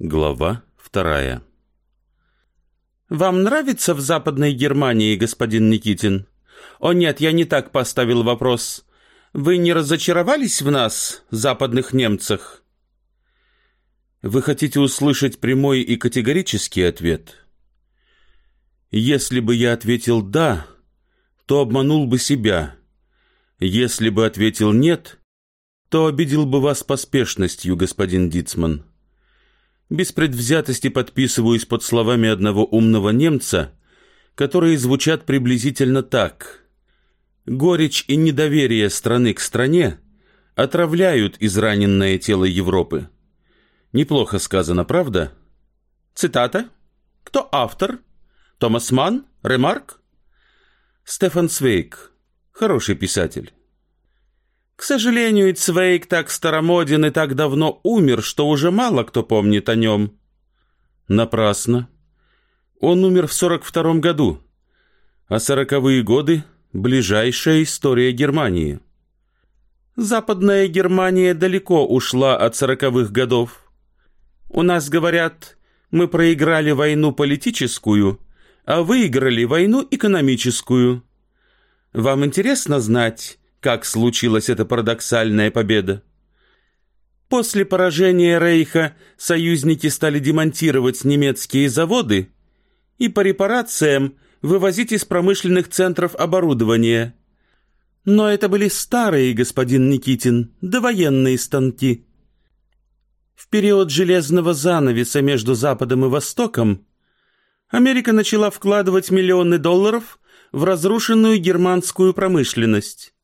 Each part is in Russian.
Глава вторая «Вам нравится в Западной Германии, господин Никитин? О нет, я не так поставил вопрос. Вы не разочаровались в нас, западных немцах?» Вы хотите услышать прямой и категорический ответ? Если бы я ответил «да», то обманул бы себя. Если бы ответил «нет», то обидел бы вас поспешностью, господин Дицман. Без предвзятости подписываюсь под словами одного умного немца, которые звучат приблизительно так. Горечь и недоверие страны к стране отравляют израненное тело Европы. Неплохо сказано, правда? Цитата. Кто автор? Томас Манн? Ремарк? Стефан Свейк. Хороший писатель. К сожалению, Цвейк так старомоден и так давно умер, что уже мало кто помнит о нем. Напрасно. Он умер в сорок втором году, а сороковые годы — ближайшая история Германии. Западная Германия далеко ушла от сороковых годов. У нас говорят, мы проиграли войну политическую, а выиграли войну экономическую. Вам интересно знать, как случилась эта парадоксальная победа. После поражения Рейха союзники стали демонтировать немецкие заводы и по репарациям вывозить из промышленных центров оборудование. Но это были старые, господин Никитин, довоенные станки. В период железного занавеса между Западом и Востоком Америка начала вкладывать миллионы долларов в разрушенную германскую промышленность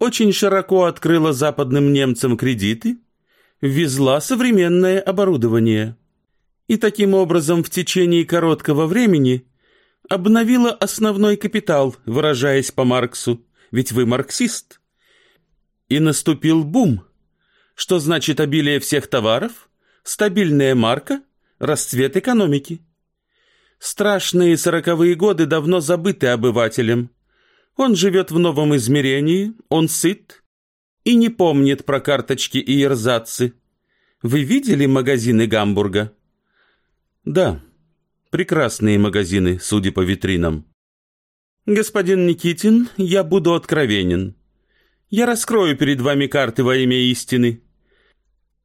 очень широко открыла западным немцам кредиты, ввезла современное оборудование и таким образом в течение короткого времени обновила основной капитал, выражаясь по Марксу, ведь вы марксист. И наступил бум, что значит обилие всех товаров, стабильная марка, расцвет экономики. Страшные сороковые годы давно забыты обывателем – он живет в новом измерении, он сыт и не помнит про карточки и эрзацы. Вы видели магазины Гамбурга? Да, прекрасные магазины, судя по витринам. Господин Никитин, я буду откровенен. Я раскрою перед вами карты во имя истины.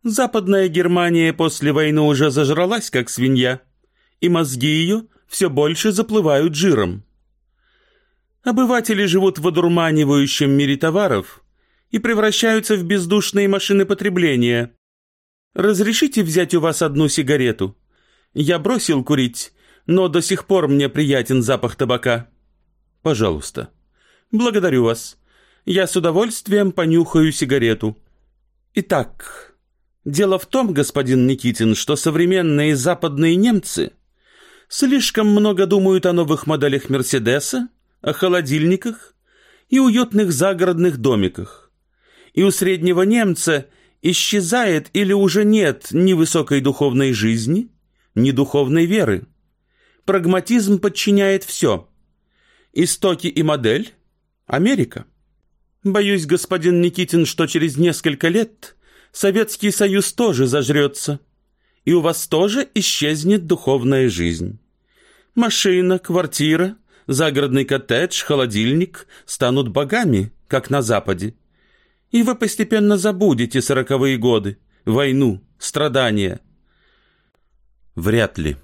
Западная Германия после войны уже зажралась, как свинья, и мозги ее все больше заплывают жиром. Обыватели живут в одурманивающем мире товаров и превращаются в бездушные машины потребления. Разрешите взять у вас одну сигарету? Я бросил курить, но до сих пор мне приятен запах табака. Пожалуйста. Благодарю вас. Я с удовольствием понюхаю сигарету. Итак, дело в том, господин Никитин, что современные западные немцы слишком много думают о новых моделях Мерседеса, о холодильниках и уютных загородных домиках. И у среднего немца исчезает или уже нет ни высокой духовной жизни, ни духовной веры. Прагматизм подчиняет все. Истоки и модель – Америка. Боюсь, господин Никитин, что через несколько лет Советский Союз тоже зажрется, и у вас тоже исчезнет духовная жизнь. Машина, квартира – загородный коттедж, холодильник станут богами, как на Западе. И вы постепенно забудете сороковые годы, войну, страдания. Вряд ли.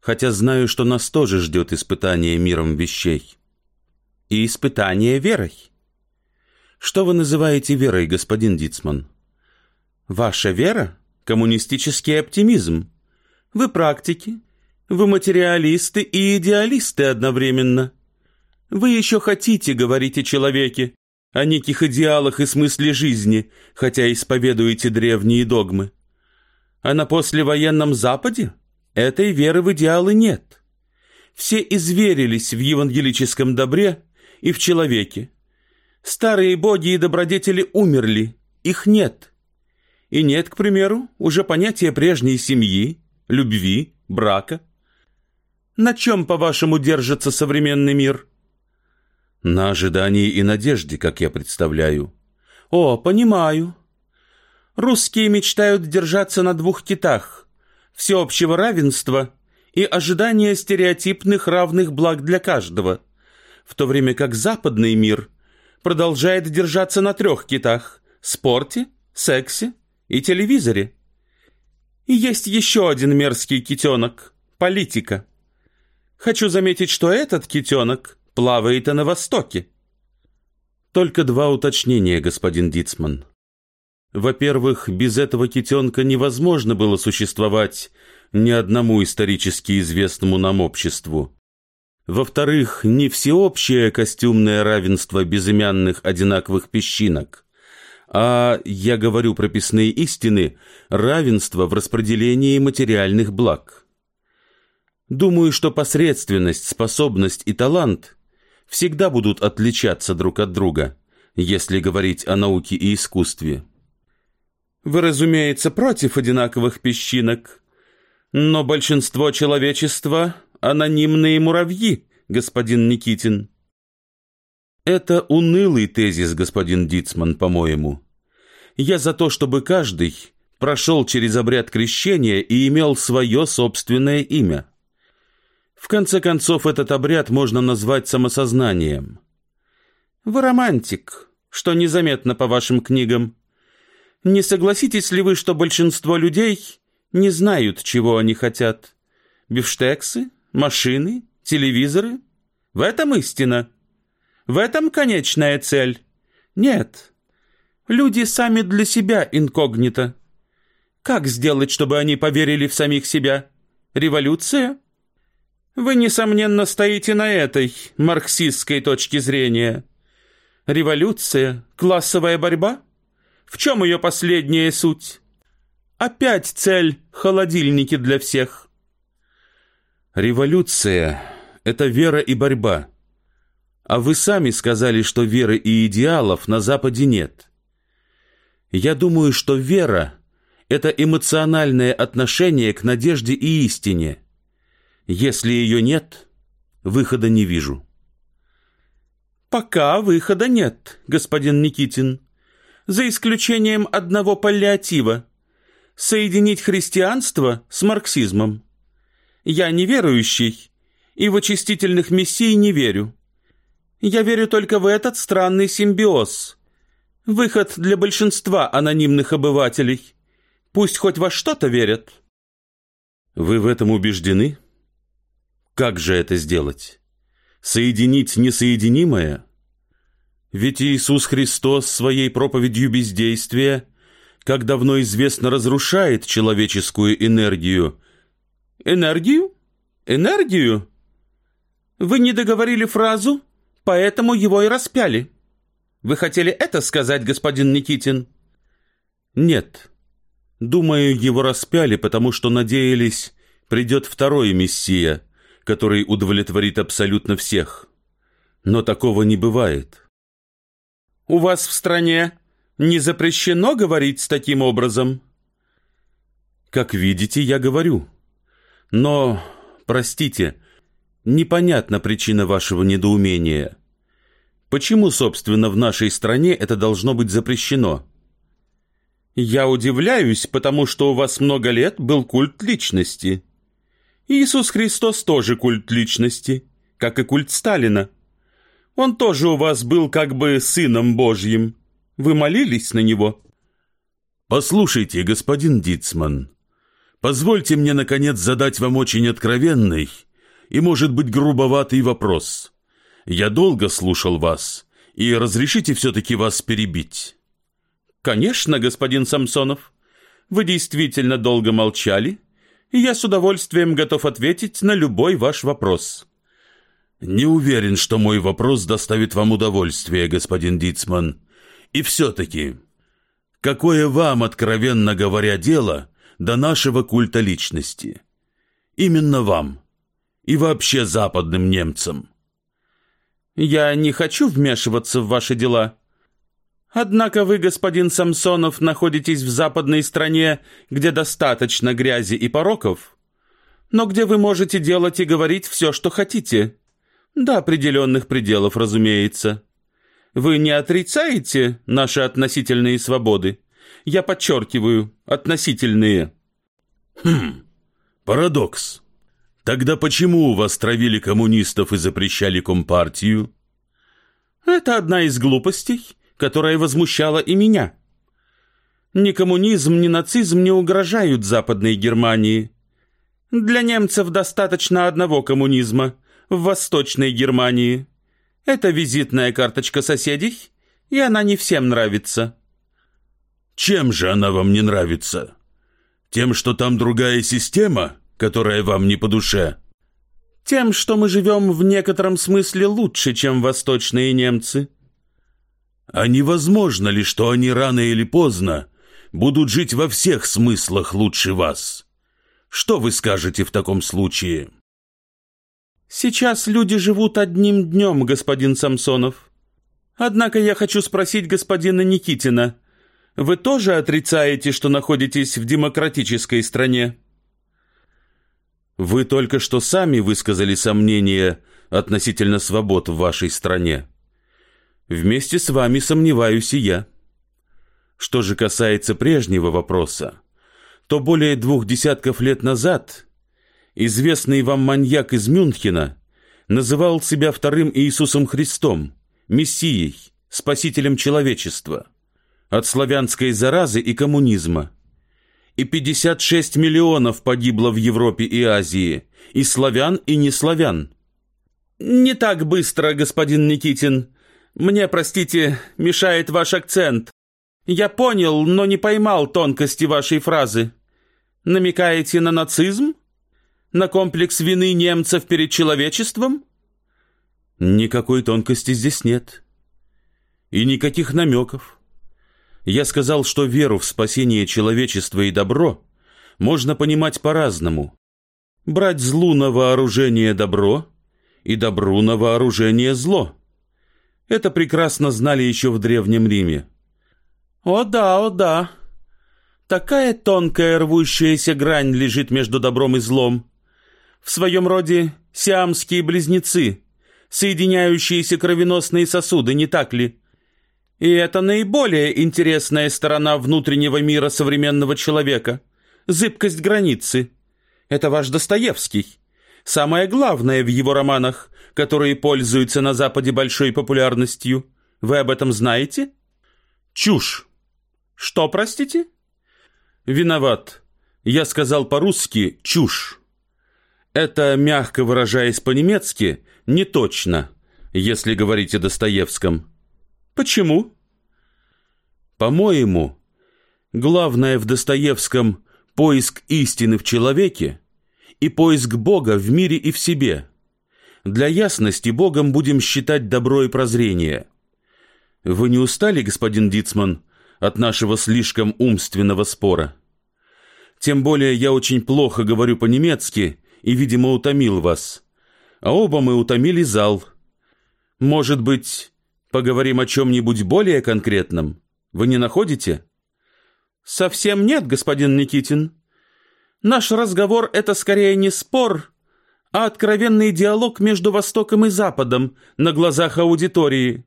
Хотя знаю, что нас тоже ждет испытание миром вещей. И испытание верой. Что вы называете верой, господин Дицман? Ваша вера — коммунистический оптимизм. Вы практики, вы материалисты и идеалисты одновременно. Вы еще хотите говорить о человеке, о неких идеалах и смысле жизни, хотя исповедуете древние догмы. А на послевоенном Западе этой веры в идеалы нет. Все изверились в евангелическом добре и в человеке. Старые боги и добродетели умерли, их нет. И нет, к примеру, уже понятия прежней семьи, любви, брака – на чем, по-вашему, держится современный мир? На ожидании и надежде, как я представляю. О, понимаю. Русские мечтают держаться на двух китах. всеобщего равенства и ожидания стереотипных равных благ для каждого, в то время как западный мир продолжает держаться на трех китах – спорте, сексе и телевизоре. И есть еще один мерзкий китенок – политика. Хочу заметить, что этот китенок плавает и на Востоке. Только два уточнения, господин Дицман. Во-первых, без этого китенка невозможно было существовать ни одному исторически известному нам обществу. Во-вторых, не всеобщее костюмное равенство безымянных одинаковых песчинок, а, я говорю прописные истины, равенство в распределении материальных благ. Думаю, что посредственность, способность и талант всегда будут отличаться друг от друга, если говорить о науке и искусстве. Вы, разумеется, против одинаковых песчинок, но большинство человечества — анонимные муравьи, господин Никитин. Это унылый тезис, господин Дицман, по-моему. Я за то, чтобы каждый прошел через обряд крещения и имел свое собственное имя. В конце концов, этот обряд можно назвать самосознанием. Вы романтик, что незаметно по вашим книгам. Не согласитесь ли вы, что большинство людей не знают, чего они хотят. Бифштексы, машины, телевизоры. В этом истина. В этом конечная цель. Нет. Люди сами для себя инкогнито. Как сделать, чтобы они поверили в самих себя? Революция? Вы, несомненно, стоите на этой марксистской точке зрения. Революция, классовая борьба? В чем ее последняя суть? Опять цель — холодильники для всех. Революция — это вера и борьба. А вы сами сказали, что веры и идеалов на Западе нет. Я думаю, что вера — это эмоциональное отношение к надежде и истине. Если ее нет, выхода не вижу. Пока выхода нет, господин Никитин, за исключением одного паллиатива — соединить христианство с марксизмом. Я неверующий и в очистительных мессий не верю. Я верю только в этот странный симбиоз. Выход для большинства анонимных обывателей. Пусть хоть во что-то верят. Вы в этом убеждены? Как же это сделать? Соединить несоединимое? Ведь Иисус Христос своей проповедью бездействия как давно известно, разрушает человеческую энергию. Энергию? Энергию? Вы не договорили фразу, поэтому его и распяли. Вы хотели это сказать, господин Никитин? Нет. Думаю, его распяли, потому что надеялись, придет второй мессия, который удовлетворит абсолютно всех. Но такого не бывает. У вас в стране не запрещено говорить с таким образом? Как видите, я говорю. Но, простите, непонятна причина вашего недоумения. Почему, собственно, в нашей стране это должно быть запрещено? Я удивляюсь, потому что у вас много лет был культ личности. Иисус Христос тоже культ личности, как и культ Сталина. Он тоже у вас был как бы сыном Божьим. Вы молились на него?» «Послушайте, господин Дицман, позвольте мне, наконец, задать вам очень откровенный и, может быть, грубоватый вопрос. Я долго слушал вас, и разрешите все-таки вас перебить?» «Конечно, господин Самсонов. Вы действительно долго молчали, и я с удовольствием готов ответить на любой ваш вопрос». «Не уверен, что мой вопрос доставит вам удовольствие, господин Дицман. И все-таки, какое вам, откровенно говоря, дело до нашего культа личности? Именно вам и вообще западным немцам. Я не хочу вмешиваться в ваши дела. Однако вы, господин Самсонов, находитесь в западной стране, где достаточно грязи и пороков, но где вы можете делать и говорить все, что хотите. До определенных пределов, разумеется. Вы не отрицаете наши относительные свободы? Я подчеркиваю, относительные. Хм, Парадокс. Тогда почему у вас травили коммунистов и запрещали компартию? Это одна из глупостей, которая возмущала и меня. Ни коммунизм, ни нацизм не угрожают Западной Германии. Для немцев достаточно одного коммунизма в Восточной Германии. Это визитная карточка соседей, и она не всем нравится. Чем же она вам не нравится? Тем, что там другая система, которая вам не по душе? Тем, что мы живем в некотором смысле лучше, чем восточные немцы. А невозможно ли, что они рано или поздно будут жить во всех смыслах лучше вас? Что вы скажете в таком случае? Сейчас люди живут одним днем, господин Самсонов. Однако я хочу спросить господина Никитина, вы тоже отрицаете, что находитесь в демократической стране? Вы только что сами высказали сомнения относительно свобод в вашей стране. Вместе с вами сомневаюсь и я. Что же касается прежнего вопроса, то более двух десятков лет назад известный вам маньяк из Мюнхена называл себя вторым Иисусом Христом, Мессией, Спасителем человечества от славянской заразы и коммунизма. И 56 миллионов погибло в Европе и Азии, и славян, и не славян. Не так быстро, господин Никитин. Мне, простите, мешает ваш акцент. Я понял, но не поймал тонкости вашей фразы. Намекаете на нацизм? На комплекс вины немцев перед человечеством? Никакой тонкости здесь нет. И никаких намеков. Я сказал, что веру в спасение человечества и добро можно понимать по-разному. Брать злу на вооружение добро и добру на вооружение зло. Это прекрасно знали еще в Древнем Риме. О да, о да. Такая тонкая рвущаяся грань лежит между добром и злом. В своем роде сиамские близнецы, соединяющиеся кровеносные сосуды, не так ли? И это наиболее интересная сторона внутреннего мира современного человека. Зыбкость границы. Это ваш Достоевский. Самое главное в его романах, которые пользуются на Западе большой популярностью. Вы об этом знаете? Чушь. Что, простите? Виноват. Я сказал по-русски «чушь». Это, мягко выражаясь по-немецки, не точно, если говорить о Достоевском. Почему? По-моему, главное в Достоевском поиск истины в человеке и поиск Бога в мире и в себе. Для ясности Богом будем считать добро и прозрение. Вы не устали, господин Дицман, от нашего слишком умственного спора? Тем более я очень плохо говорю по-немецки и, видимо, утомил вас. А оба мы утомили зал. Может быть, Поговорим о чем-нибудь более конкретном. Вы не находите? Совсем нет, господин Никитин. Наш разговор — это скорее не спор, а откровенный диалог между Востоком и Западом на глазах аудитории,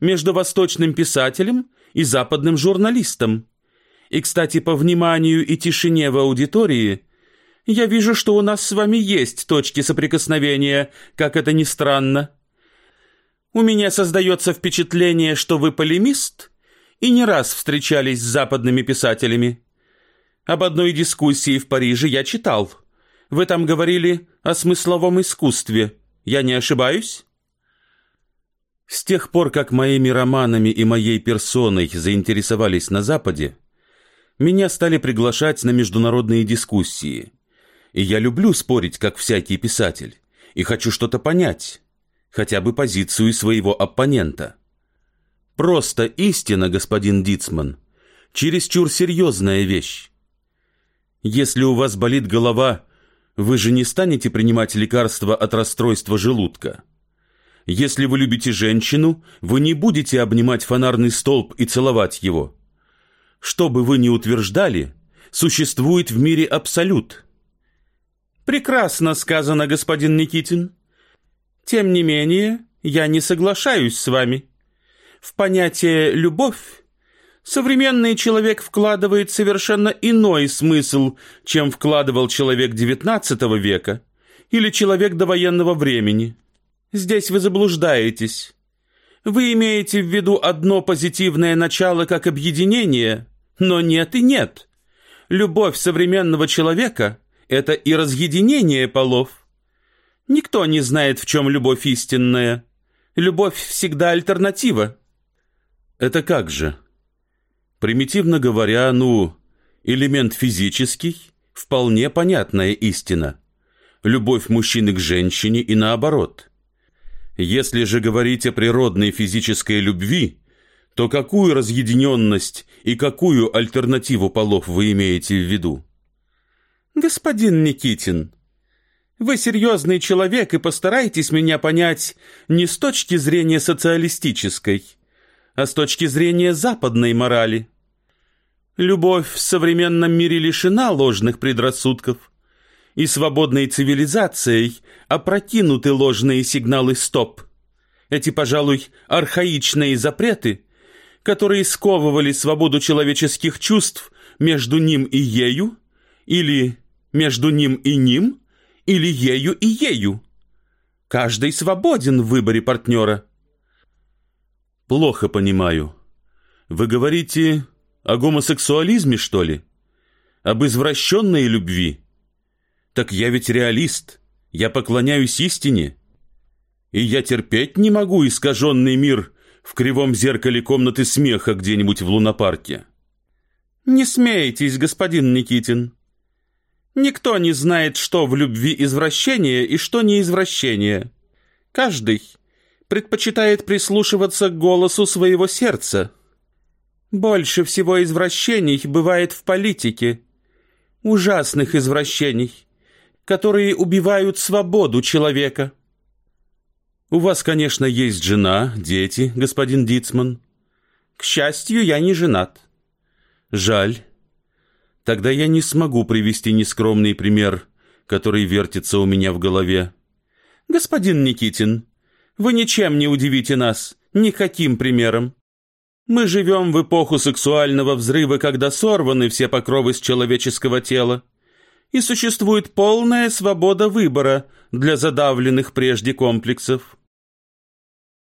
между восточным писателем и западным журналистом. И, кстати, по вниманию и тишине в аудитории я вижу, что у нас с вами есть точки соприкосновения, как это ни странно. У меня создается впечатление, что вы полемист и не раз встречались с западными писателями. Об одной дискуссии в Париже я читал. Вы там говорили о смысловом искусстве. Я не ошибаюсь? С тех пор, как моими романами и моей персоной заинтересовались на Западе, меня стали приглашать на международные дискуссии. И я люблю спорить, как всякий писатель, и хочу что-то понять хотя бы позицию своего оппонента. Просто истина, господин Дицман, чересчур серьезная вещь. Если у вас болит голова, вы же не станете принимать лекарства от расстройства желудка. Если вы любите женщину, вы не будете обнимать фонарный столб и целовать его. Что бы вы ни утверждали, существует в мире абсолют. Прекрасно сказано, господин Никитин. Тем не менее, я не соглашаюсь с вами. В понятие «любовь» Современный человек вкладывает совершенно иной смысл, чем вкладывал человек XIX века или человек довоенного времени. Здесь вы заблуждаетесь. Вы имеете в виду одно позитивное начало как объединение, но нет и нет. Любовь современного человека – это и разъединение полов. Никто не знает, в чем любовь истинная. Любовь всегда альтернатива. Это как же? Примитивно говоря, ну, элемент физический – вполне понятная истина. Любовь мужчины к женщине и наоборот. Если же говорить о природной физической любви, то какую разъединенность и какую альтернативу полов вы имеете в виду? Господин Никитин, вы серьезный человек и постарайтесь меня понять не с точки зрения социалистической – а с точки зрения западной морали. Любовь в современном мире лишена ложных предрассудков, и свободной цивилизацией опрокинуты ложные сигналы «стоп». Эти, пожалуй, архаичные запреты, которые сковывали свободу человеческих чувств между ним и ею, или между ним и ним, или ею и ею. Каждый свободен в выборе партнера – Плохо понимаю. Вы говорите о гомосексуализме, что ли? Об извращенной любви? Так я ведь реалист. Я поклоняюсь истине. И я терпеть не могу искаженный мир в кривом зеркале комнаты смеха где-нибудь в лунопарке. Не смейтесь, господин Никитин. Никто не знает, что в любви извращение и что не извращение. Каждый предпочитает прислушиваться к голосу своего сердца. Больше всего извращений бывает в политике. Ужасных извращений, которые убивают свободу человека. У вас, конечно, есть жена, дети, господин Дицман. К счастью, я не женат. Жаль. Тогда я не смогу привести нескромный пример, который вертится у меня в голове. Господин Никитин, вы ничем не удивите нас, никаким примером. Мы живем в эпоху сексуального взрыва, когда сорваны все покровы с человеческого тела, и существует полная свобода выбора для задавленных прежде комплексов.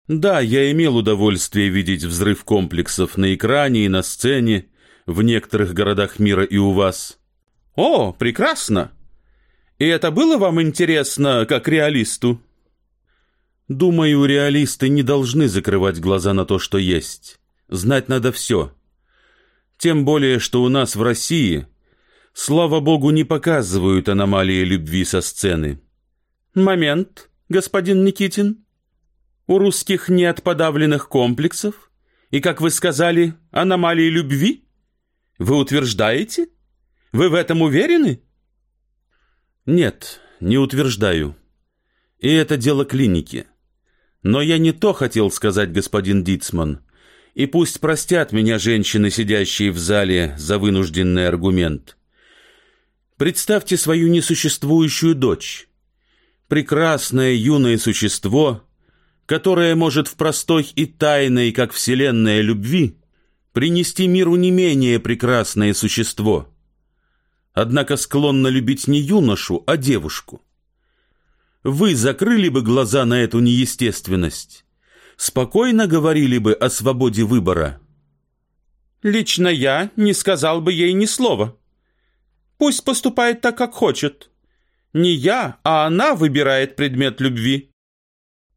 Да, я имел удовольствие видеть взрыв комплексов на экране и на сцене в некоторых городах мира и у вас. О, прекрасно! И это было вам интересно, как реалисту? Думаю, реалисты не должны закрывать глаза на то, что есть. Знать надо все. Тем более, что у нас в России, слава богу, не показывают аномалии любви со сцены. Момент, господин Никитин. У русских нет подавленных комплексов? И, как вы сказали, аномалии любви? Вы утверждаете? Вы в этом уверены? Нет, не утверждаю. И это дело клиники. Но я не то хотел сказать, господин Дицман. И пусть простят меня женщины, сидящие в зале, за вынужденный аргумент. Представьте свою несуществующую дочь. Прекрасное юное существо, которое может в простой и тайной, как вселенная любви, принести миру не менее прекрасное существо. Однако склонно любить не юношу, а девушку вы закрыли бы глаза на эту неестественность, спокойно говорили бы о свободе выбора. Лично я не сказал бы ей ни слова. Пусть поступает так, как хочет. Не я, а она выбирает предмет любви.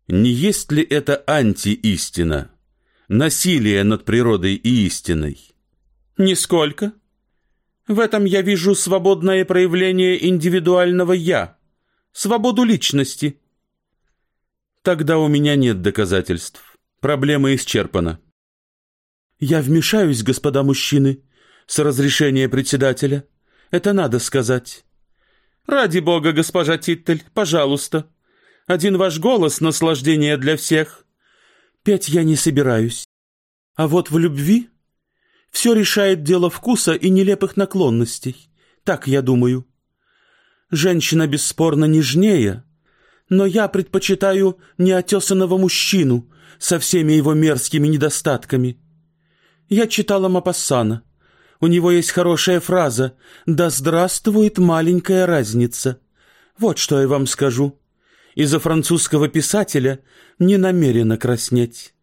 Не есть ли это антиистина? Насилие над природой и истиной? Нисколько. В этом я вижу свободное проявление индивидуального «я» свободу личности. Тогда у меня нет доказательств. Проблема исчерпана. Я вмешаюсь, господа мужчины, с разрешения председателя. Это надо сказать. Ради бога, госпожа Титтель, пожалуйста. Один ваш голос — наслаждение для всех. Петь я не собираюсь. А вот в любви все решает дело вкуса и нелепых наклонностей. Так я думаю. Женщина бесспорно нежнее, но я предпочитаю неотесанного мужчину со всеми его мерзкими недостатками. Я читала Мапассана. У него есть хорошая фраза «Да здравствует маленькая разница». Вот что я вам скажу. Из-за французского писателя не намерена краснеть.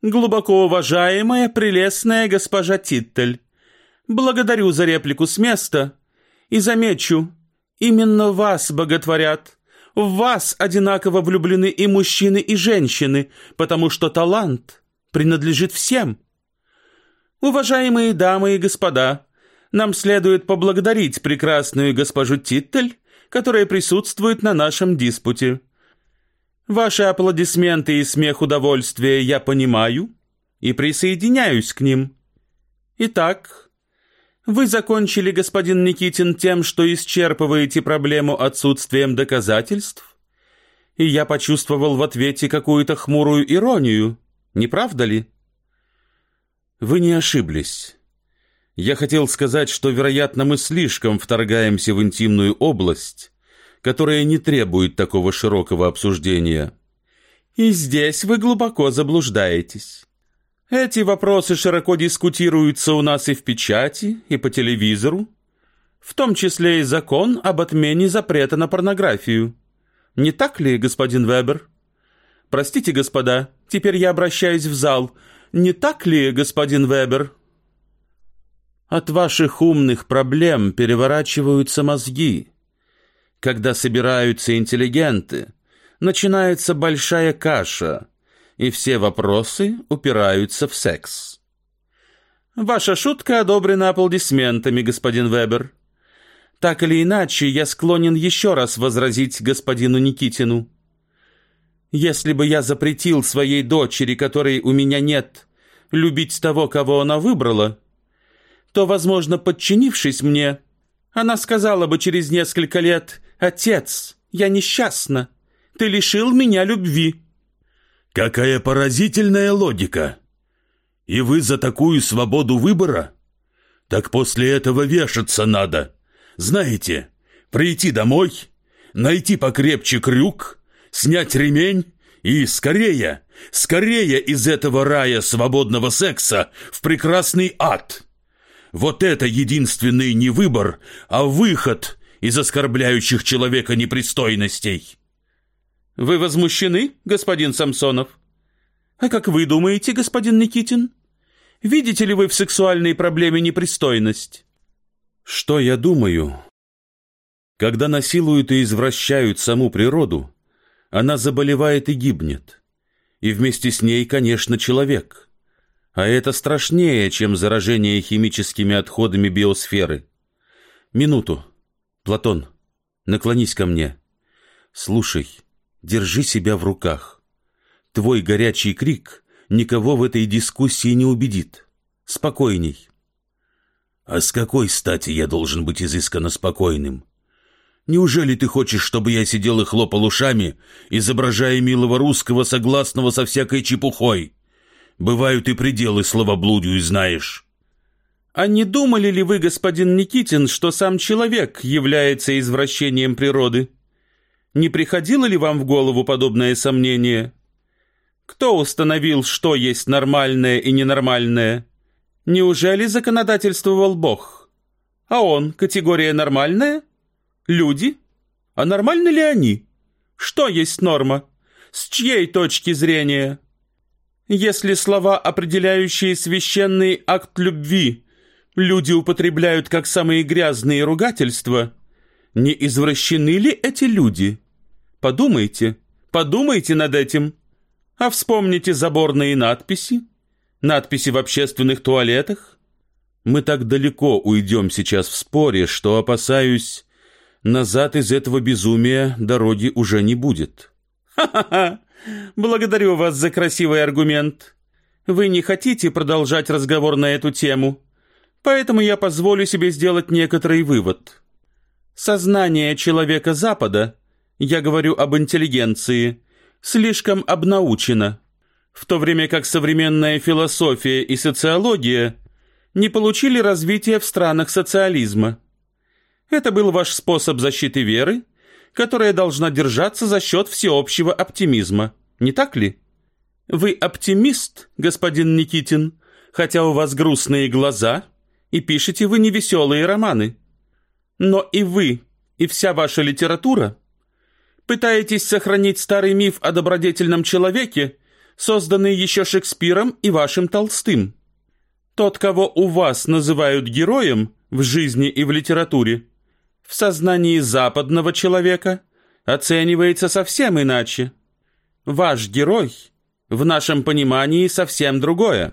Глубоко уважаемая, прелестная госпожа Титтель, благодарю за реплику с места и замечу, именно вас боготворят. В вас одинаково влюблены и мужчины, и женщины, потому что талант принадлежит всем. Уважаемые дамы и господа, нам следует поблагодарить прекрасную госпожу Титтель, которая присутствует на нашем диспуте. Ваши аплодисменты и смех удовольствия я понимаю и присоединяюсь к ним. Итак, вы закончили, господин Никитин, тем, что исчерпываете проблему отсутствием доказательств, и я почувствовал в ответе какую-то хмурую иронию, не правда ли? Вы не ошиблись. Я хотел сказать, что, вероятно, мы слишком вторгаемся в интимную область, которая не требует такого широкого обсуждения. И здесь вы глубоко заблуждаетесь. Эти вопросы широко дискутируются у нас и в печати, и по телевизору, в том числе и закон об отмене запрета на порнографию. Не так ли, господин Вебер? Простите, господа, теперь я обращаюсь в зал – не так ли, господин Вебер? От ваших умных проблем переворачиваются мозги. Когда собираются интеллигенты, начинается большая каша, и все вопросы упираются в секс. Ваша шутка одобрена аплодисментами, господин Вебер. Так или иначе, я склонен еще раз возразить господину Никитину. Если бы я запретил своей дочери, которой у меня нет, любить того, кого она выбрала, то, возможно, подчинившись мне, она сказала бы через несколько лет «Отец, я несчастна, ты лишил меня любви». Какая поразительная логика! И вы за такую свободу выбора? Так после этого вешаться надо. Знаете, прийти домой, найти покрепче крюк, снять ремень и скорее, скорее из этого рая свободного секса в прекрасный ад. Вот это единственный не выбор, а выход из оскорбляющих человека непристойностей. Вы возмущены, господин Самсонов? А как вы думаете, господин Никитин? Видите ли вы в сексуальной проблеме непристойность? Что я думаю? Когда насилуют и извращают саму природу, она заболевает и гибнет. И вместе с ней, конечно, человек. А это страшнее, чем заражение химическими отходами биосферы. Минуту. Платон, наклонись ко мне. Слушай, держи себя в руках. Твой горячий крик никого в этой дискуссии не убедит. Спокойней. А с какой стати я должен быть изысканно спокойным? Неужели ты хочешь, чтобы я сидел и хлопал ушами, изображая милого русского, согласного со всякой чепухой? Бывают и пределы словоблудию, знаешь. А не думали ли вы, господин Никитин, что сам человек является извращением природы? Не приходило ли вам в голову подобное сомнение? Кто установил, что есть нормальное и ненормальное? Неужели законодательствовал Бог? А он категория нормальная? Люди? А нормальны ли они? Что есть норма? С чьей точки зрения? Если слова, определяющие священный акт любви, люди употребляют как самые грязные ругательства, не извращены ли эти люди? Подумайте, подумайте над этим. А вспомните заборные надписи, надписи в общественных туалетах. Мы так далеко уйдем сейчас в споре, что опасаюсь, Назад из этого безумия дороги уже не будет. Ха-ха-ха! Благодарю вас за красивый аргумент. Вы не хотите продолжать разговор на эту тему, поэтому я позволю себе сделать некоторый вывод. Сознание человека Запада, я говорю об интеллигенции, слишком обнаучено, в то время как современная философия и социология не получили развития в странах социализма. Это был ваш способ защиты веры, которая должна держаться за счет всеобщего оптимизма, не так ли? Вы оптимист, господин Никитин, хотя у вас грустные глаза, и пишете вы невеселые романы. Но и вы, и вся ваша литература пытаетесь сохранить старый миф о добродетельном человеке, созданный еще Шекспиром и вашим Толстым. Тот, кого у вас называют героем в жизни и в литературе, в сознании западного человека оценивается совсем иначе. Ваш герой в нашем понимании совсем другое.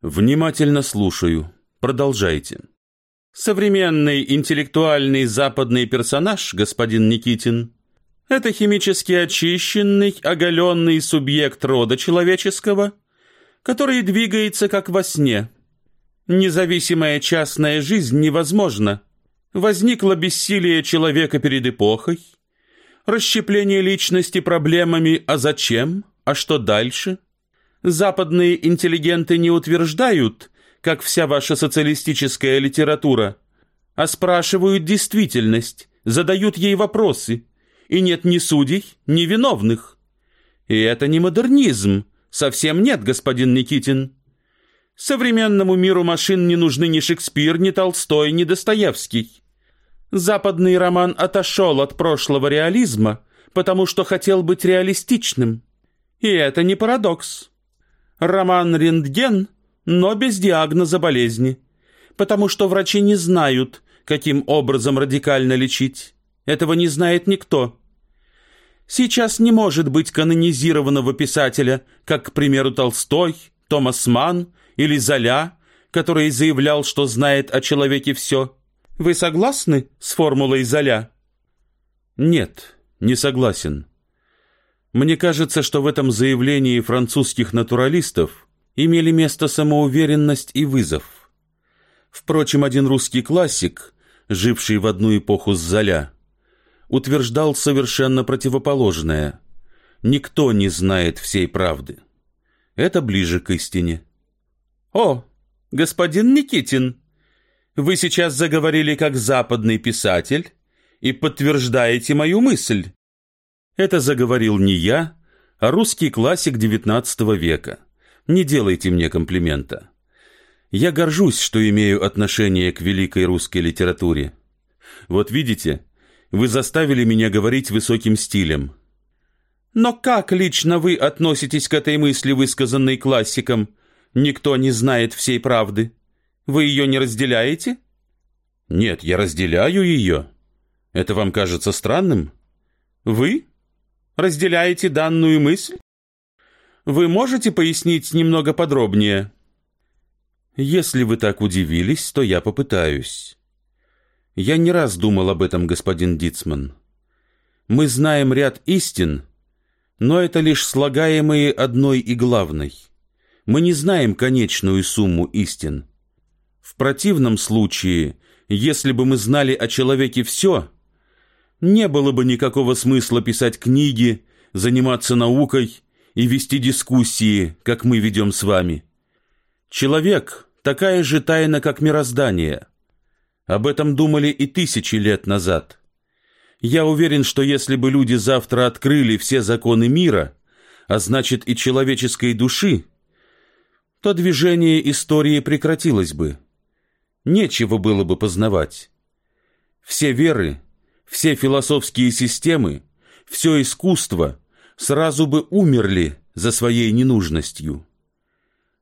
Внимательно слушаю. Продолжайте. Современный интеллектуальный западный персонаж, господин Никитин, это химически очищенный, оголенный субъект рода человеческого, который двигается как во сне. Независимая частная жизнь невозможна. Возникло бессилие человека перед эпохой, расщепление личности проблемами «а зачем?», «а что дальше?». Западные интеллигенты не утверждают, как вся ваша социалистическая литература, а спрашивают действительность, задают ей вопросы, и нет ни судей, ни виновных. И это не модернизм, совсем нет, господин Никитин. Современному миру машин не нужны ни Шекспир, ни Толстой, ни Достоевский. Западный роман отошел от прошлого реализма, потому что хотел быть реалистичным. И это не парадокс. Роман «Рентген» но без диагноза болезни, потому что врачи не знают, каким образом радикально лечить. Этого не знает никто. Сейчас не может быть канонизированного писателя, как, к примеру, Толстой, Томас Манн или Золя, который заявлял, что знает о человеке все. Вы согласны с формулой Золя? Нет, не согласен. Мне кажется, что в этом заявлении французских натуралистов имели место самоуверенность и вызов. Впрочем, один русский классик, живший в одну эпоху с Золя, утверждал совершенно противоположное. Никто не знает всей правды. Это ближе к истине. «О, господин Никитин, вы сейчас заговорили как западный писатель и подтверждаете мою мысль». Это заговорил не я, а русский классик XIX века. Не делайте мне комплимента. Я горжусь, что имею отношение к великой русской литературе. Вот видите, вы заставили меня говорить высоким стилем. Но как лично вы относитесь к этой мысли, высказанной классиком? Никто не знает всей правды. Вы ее не разделяете? Нет, я разделяю ее. Это вам кажется странным? Вы разделяете данную мысль? Вы можете пояснить немного подробнее? Если вы так удивились, то я попытаюсь. Я не раз думал об этом, господин Дицман. Мы знаем ряд истин, но это лишь слагаемые одной и главной. Мы не знаем конечную сумму истин. В противном случае, если бы мы знали о человеке все, не было бы никакого смысла писать книги, заниматься наукой и вести дискуссии, как мы ведем с вами. Человек — такая же тайна, как мироздание. Об этом думали и тысячи лет назад. Я уверен, что если бы люди завтра открыли все законы мира, а значит и человеческой души, то движение истории прекратилось бы. Нечего было бы познавать. Все веры, все философские системы, все искусство — сразу бы умерли за своей ненужностью.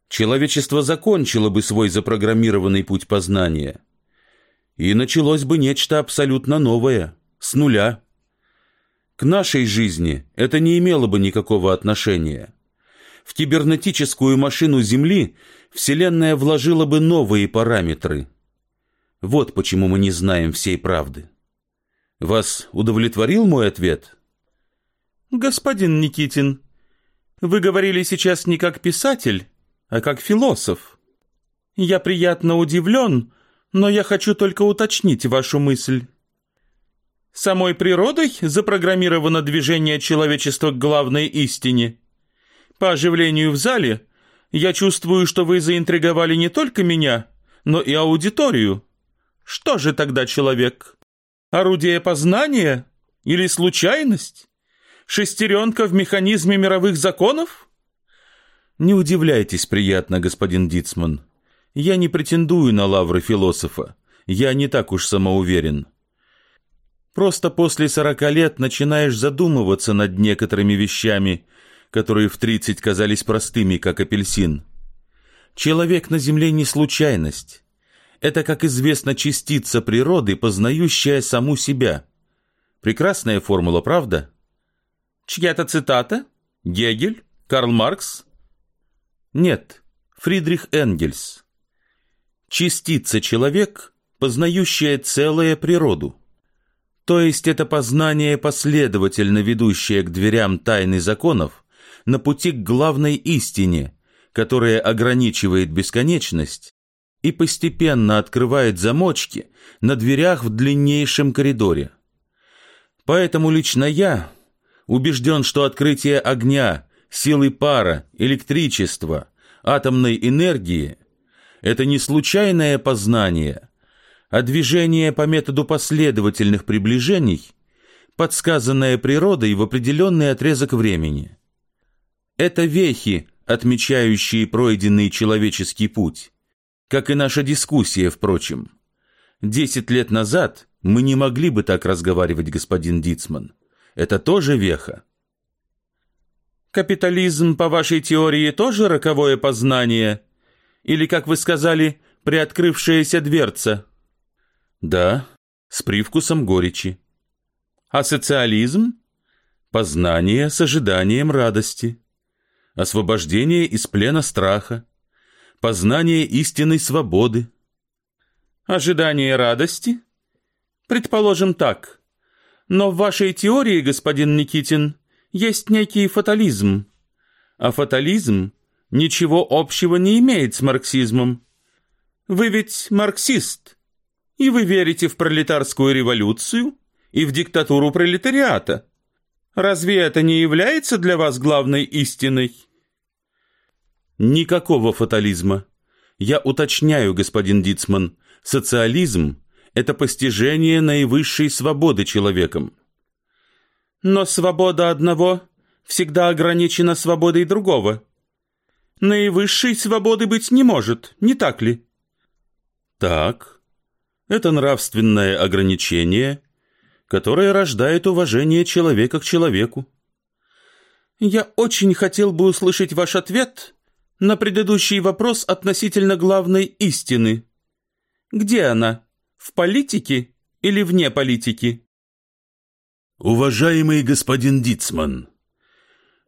Человечество закончило бы свой запрограммированный путь познания. И началось бы нечто абсолютно новое, с нуля. К нашей жизни это не имело бы никакого отношения. В кибернетическую машину Земли Вселенная вложила бы новые параметры. Вот почему мы не знаем всей правды. Вас удовлетворил мой ответ?» «Господин Никитин, вы говорили сейчас не как писатель, а как философ. Я приятно удивлен, но я хочу только уточнить вашу мысль. Самой природой запрограммировано движение человечества к главной истине. По оживлению в зале я чувствую, что вы заинтриговали не только меня, но и аудиторию. Что же тогда человек? Орудие познания или случайность? Шестеренка в механизме мировых законов? Не удивляйтесь приятно, господин Дицман. Я не претендую на лавры философа. Я не так уж самоуверен. Просто после сорока лет начинаешь задумываться над некоторыми вещами, которые в тридцать казались простыми, как апельсин. Человек на Земле не случайность. Это, как известно, частица природы, познающая саму себя. Прекрасная формула, правда? Чья-то цитата? Гегель? Карл Маркс? Нет, Фридрих Энгельс. Частица человек, познающая целая природу. То есть это познание, последовательно ведущее к дверям тайны законов, на пути к главной истине, которая ограничивает бесконечность и постепенно открывает замочки на дверях в длиннейшем коридоре. Поэтому лично я убежден, что открытие огня, силы пара, электричества, атомной энергии – это не случайное познание, а движение по методу последовательных приближений, подсказанное природой в определенный отрезок времени. Это вехи, отмечающие пройденный человеческий путь, как и наша дискуссия, впрочем. Десять лет назад мы не могли бы так разговаривать, господин Дицман. Это тоже веха. Капитализм, по вашей теории, тоже роковое познание? Или, как вы сказали, приоткрывшаяся дверца? Да, с привкусом горечи. А социализм? Познание с ожиданием радости. Освобождение из плена страха. Познание истинной свободы. Ожидание радости? Предположим так. Но в вашей теории, господин Никитин, есть некий фатализм. А фатализм ничего общего не имеет с марксизмом. Вы ведь марксист, и вы верите в пролетарскую революцию и в диктатуру пролетариата. Разве это не является для вас главной истиной? Никакого фатализма. Я уточняю, господин Дицман, социализм – это постижение наивысшей свободы человеком. Но свобода одного всегда ограничена свободой другого. Наивысшей свободы быть не может, не так ли? Так. Это нравственное ограничение, которое рождает уважение человека к человеку. Я очень хотел бы услышать ваш ответ на предыдущий вопрос относительно главной истины. Где она? В политике или вне политики? Уважаемый господин Дицман,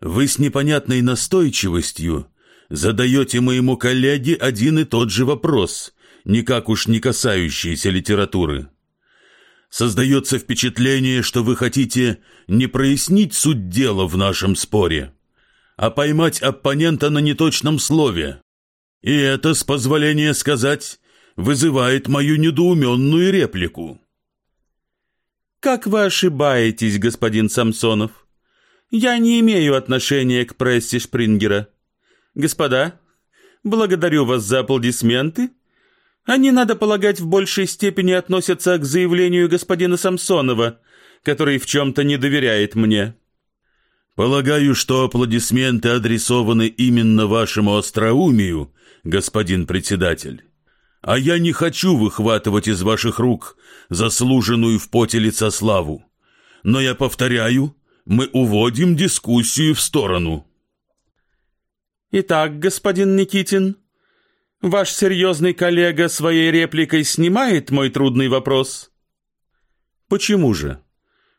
вы с непонятной настойчивостью задаете моему коллеге один и тот же вопрос, никак уж не касающийся литературы. Создается впечатление, что вы хотите не прояснить суть дела в нашем споре, а поймать оппонента на неточном слове. И это, с позволения сказать, вызывает мою недоуменную реплику. Как вы ошибаетесь, господин Самсонов? Я не имею отношения к прессе Шпрингера. Господа, благодарю вас за аплодисменты. Они, надо полагать, в большей степени относятся к заявлению господина Самсонова, который в чем-то не доверяет мне. Полагаю, что аплодисменты адресованы именно вашему остроумию, господин председатель а я не хочу выхватывать из ваших рук заслуженную в поте лица славу. Но я повторяю, мы уводим дискуссию в сторону. Итак, господин Никитин, ваш серьезный коллега своей репликой снимает мой трудный вопрос? Почему же?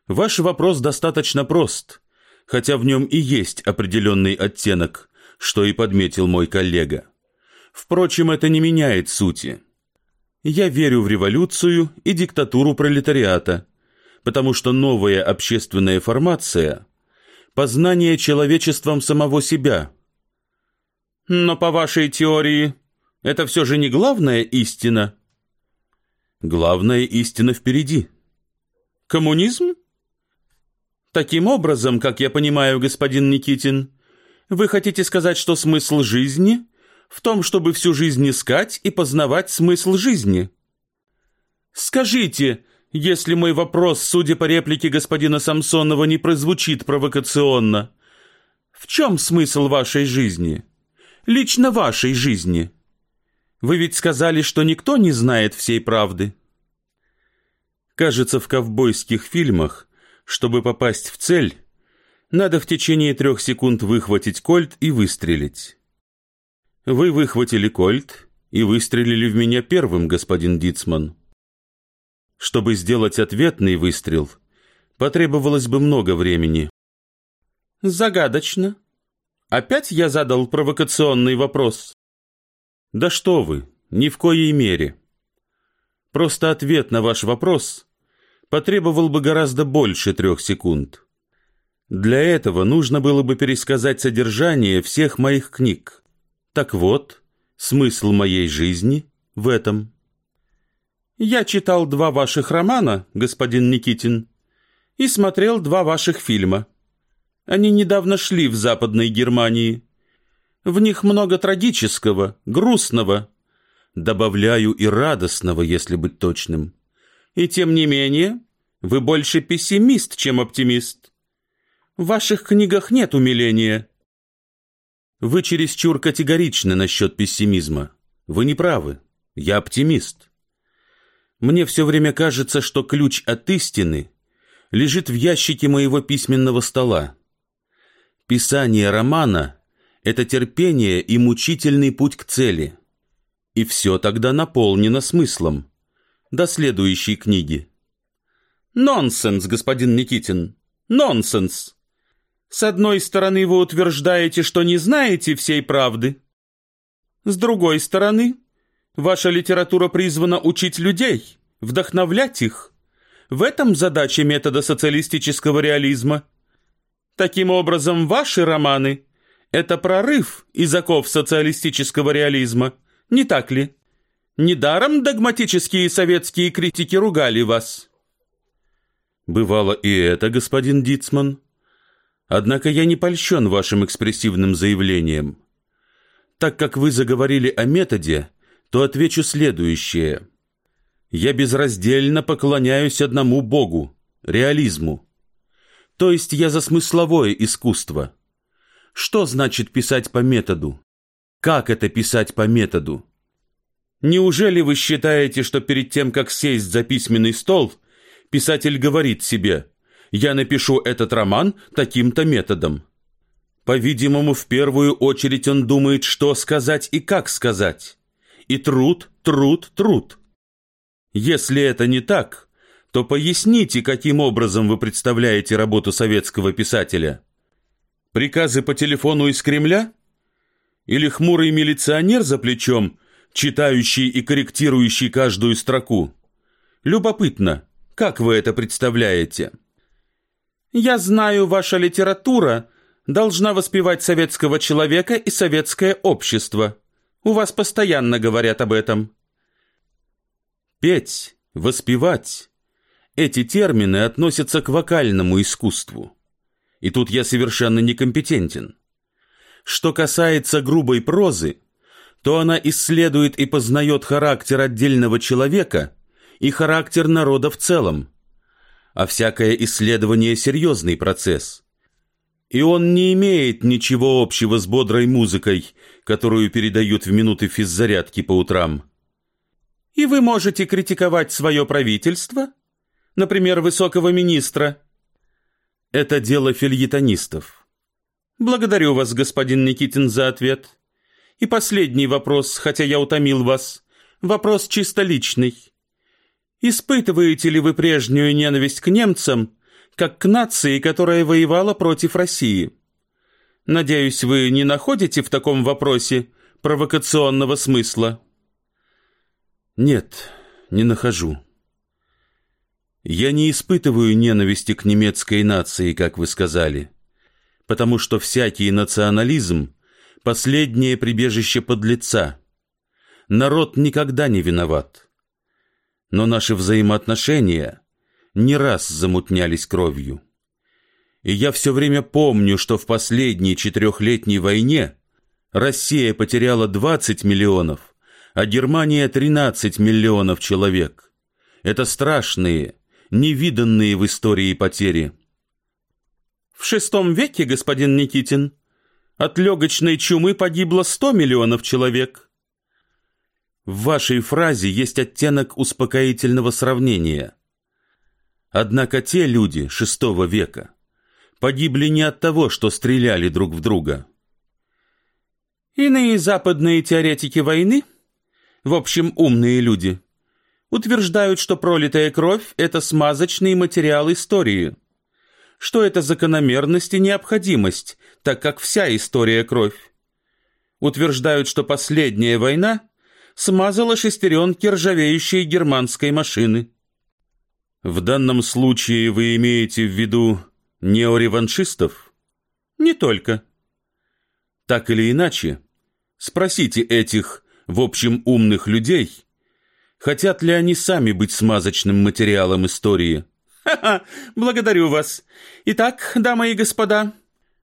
Ваш вопрос достаточно прост, хотя в нем и есть определенный оттенок, что и подметил мой коллега. Впрочем, это не меняет сути. Я верю в революцию и диктатуру пролетариата, потому что новая общественная формация – познание человечеством самого себя. Но по вашей теории, это все же не главная истина? Главная истина впереди. Коммунизм? Таким образом, как я понимаю, господин Никитин, вы хотите сказать, что смысл жизни – в том, чтобы всю жизнь искать и познавать смысл жизни. Скажите, если мой вопрос, судя по реплике господина Самсонова, не прозвучит провокационно, в чем смысл вашей жизни? Лично вашей жизни. Вы ведь сказали, что никто не знает всей правды. Кажется, в ковбойских фильмах, чтобы попасть в цель, надо в течение трех секунд выхватить кольт и выстрелить. Вы выхватили кольт и выстрелили в меня первым, господин Дицман. Чтобы сделать ответный выстрел, потребовалось бы много времени. Загадочно. Опять я задал провокационный вопрос. Да что вы, ни в коей мере. Просто ответ на ваш вопрос потребовал бы гораздо больше трех секунд. Для этого нужно было бы пересказать содержание всех моих книг. Так вот, смысл моей жизни в этом. Я читал два ваших романа, господин Никитин, и смотрел два ваших фильма. Они недавно шли в Западной Германии. В них много трагического, грустного, добавляю и радостного, если быть точным. И тем не менее, вы больше пессимист, чем оптимист. В ваших книгах нет умиления. Вы чересчур категоричны насчет пессимизма. Вы не правы. Я оптимист. Мне все время кажется, что ключ от истины лежит в ящике моего письменного стола. Писание романа — это терпение и мучительный путь к цели. И все тогда наполнено смыслом. До следующей книги. Нонсенс, господин Никитин, нонсенс. С одной стороны, вы утверждаете, что не знаете всей правды. С другой стороны, Ваша литература призвана учить людей, вдохновлять их. В этом задача метода социалистического реализма. Таким образом, ваши романы – это прорыв из оков социалистического реализма, не так ли? Недаром догматические советские критики ругали вас. Бывало и это, господин Дицман. Однако я не польщен вашим экспрессивным заявлением. Так как вы заговорили о методе, то отвечу следующее. Я безраздельно поклоняюсь одному Богу, реализму. То есть я за смысловое искусство. Что значит писать по методу? Как это писать по методу? Неужели вы считаете, что перед тем, как сесть за письменный стол, писатель говорит себе «Я напишу этот роман таким-то методом»? По-видимому, в первую очередь он думает, что сказать и как сказать и труд, труд, труд. Если это не так, то поясните, каким образом вы представляете работу советского писателя. Приказы по телефону из Кремля? Или хмурый милиционер за плечом, читающий и корректирующий каждую строку? Любопытно, как вы это представляете? Я знаю, ваша литература должна воспевать советского человека и советское общество. У вас постоянно говорят об этом. Петь, воспевать – эти термины относятся к вокальному искусству. И тут я совершенно некомпетентен. Что касается грубой прозы, то она исследует и познает характер отдельного человека и характер народа в целом. А всякое исследование – серьезный процесс – и он не имеет ничего общего с бодрой музыкой, которую передают в минуты физзарядки по утрам. И вы можете критиковать свое правительство? Например, высокого министра? Это дело фильетонистов. Благодарю вас, господин Никитин, за ответ. И последний вопрос, хотя я утомил вас. Вопрос чисто личный. Испытываете ли вы прежнюю ненависть к немцам как к нации, которая воевала против России. Надеюсь, вы не находите в таком вопросе провокационного смысла? Нет, не нахожу. Я не испытываю ненависти к немецкой нации, как вы сказали, потому что всякий национализм — последнее прибежище подлеца. Народ никогда не виноват. Но наши взаимоотношения — не раз замутнялись кровью. И я все время помню, что в последней четырехлетней войне Россия потеряла 20 миллионов, а Германия 13 миллионов человек. Это страшные, невиданные в истории потери. В шестом веке, господин Никитин, От легочной чумы погибло 100 миллионов человек. В вашей фразе есть оттенок успокоительного сравнения. Однако те люди шестого века погибли не от того, что стреляли друг в друга. Иные западные теоретики войны, в общем, умные люди, утверждают, что пролитая кровь – это смазочный материал истории, что это закономерность и необходимость, так как вся история – кровь. Утверждают, что последняя война смазала шестеренки ржавеющей германской машины. В данном случае вы имеете в виду неореваншистов? Не только. Так или иначе, спросите этих, в общем, умных людей, хотят ли они сами быть смазочным материалом истории. Ха-ха, благодарю вас. Итак, дамы и господа,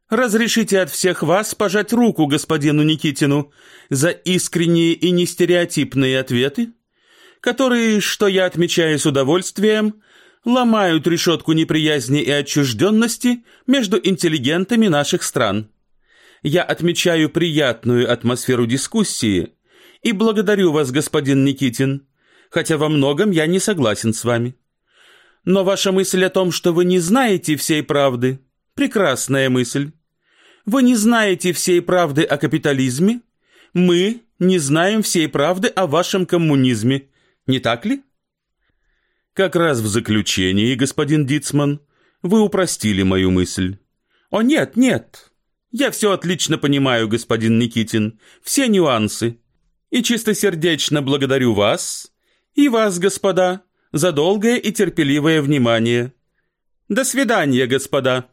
разрешите от всех вас пожать руку господину Никитину за искренние и нестереотипные ответы, которые, что я отмечаю с удовольствием, ломают решетку неприязни и отчужденности между интеллигентами наших стран. Я отмечаю приятную атмосферу дискуссии и благодарю вас, господин Никитин, хотя во многом я не согласен с вами. Но ваша мысль о том, что вы не знаете всей правды, прекрасная мысль. Вы не знаете всей правды о капитализме, мы не знаем всей правды о вашем коммунизме, не так ли? Как раз в заключении, господин Дицман, вы упростили мою мысль. О, нет, нет. Я все отлично понимаю, господин Никитин, все нюансы. И чистосердечно благодарю вас и вас, господа, за долгое и терпеливое внимание. До свидания, господа.